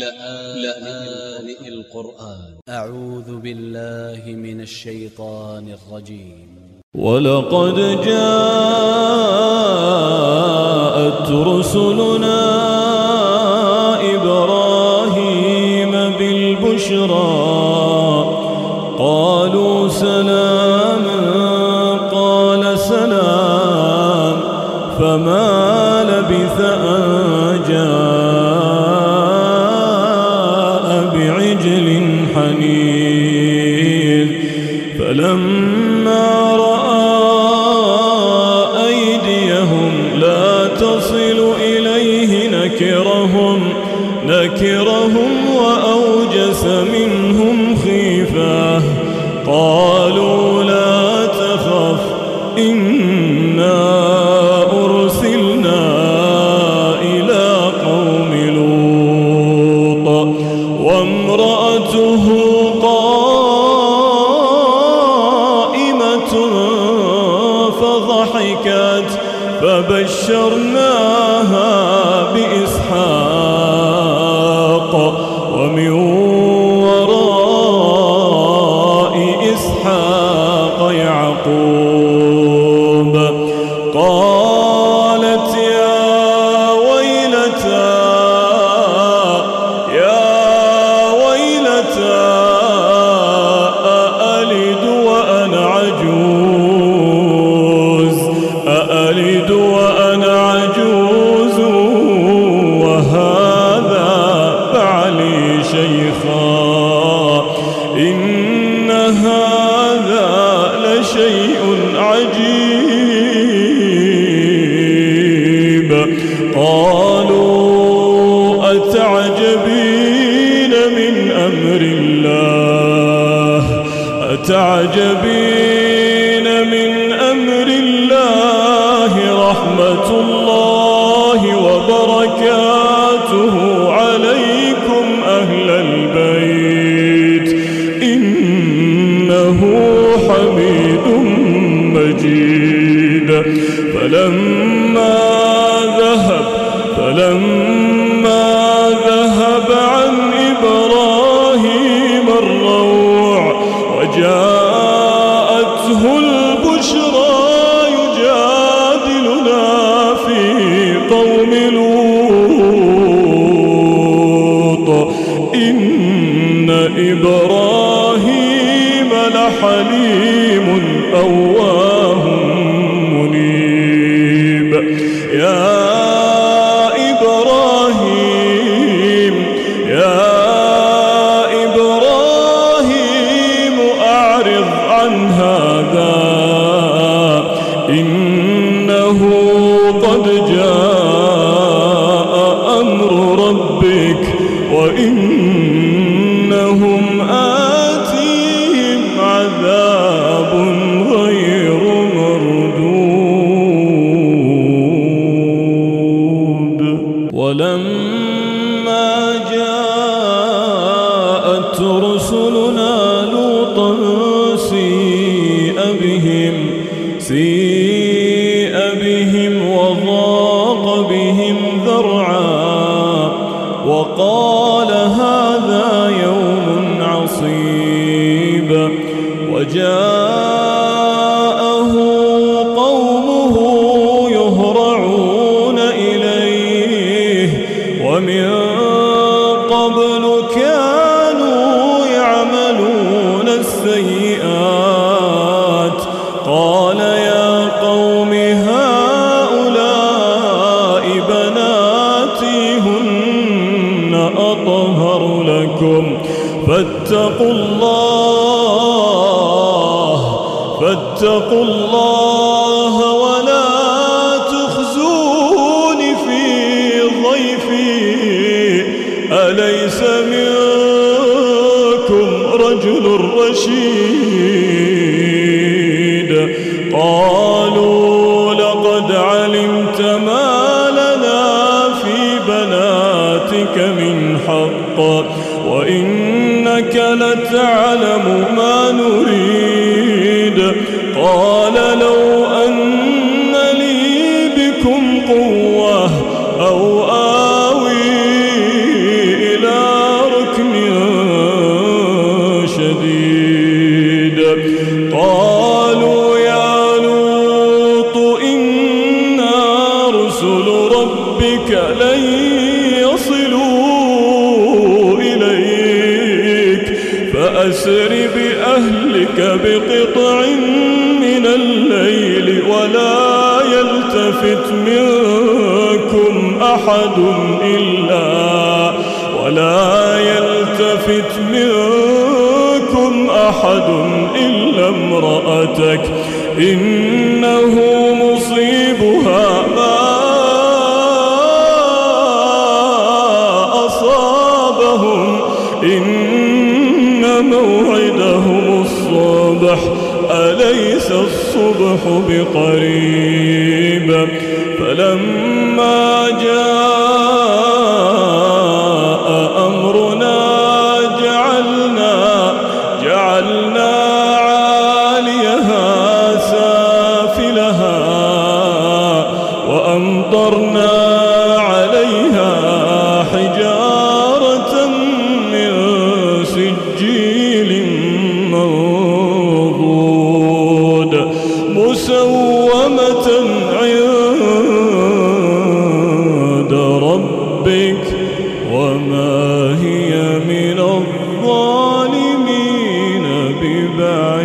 لآن القرآن. أ ع و ذ ب ا ل ل ه من ا ل ش ي ط ا ن ا ل ج ي م ولقد جاءت رسلنا إبراهيم بالبشرى. قالوا سلاما قال سلام. فما لبث أن جاء فلما رأى أيديهم لا تصل إليه نكرهم نكرهم وأوجس منهم فبشرناها بإسحاق ومن قالوا أتعجبين من أمر الله؟ أتعجبين من أمر الله رحمة الله وبركاته عليكم أهل البيت؟ إنه حميد مجيد. فلما لحليم أواه منيب. يا إبراهيم يا إبراهيم أعرض عن هذا. إنه قد جاء أمر ربك وإنهم رسلنا لوطا سيء بهم سيء بهم وضاق بهم ذرعا. وقال هذا يوم عصيب. وجاءه قومه يهرعون إليه. ومن فاتقوا الله فاتقوا الله ولا تخزون في ضيفي. أليس منكم رجل رشيد؟ لتعلم ما نريد. قال لو أن فأسر بأهلك بقطع من الليل ولا يلتفت منكم أحد إلا ولا يلتفت منكم أحد إلا امرأتك إنه أليس الصبح بقريب؟ فلما جاء ربك وما هي من الظالمين ببعيد.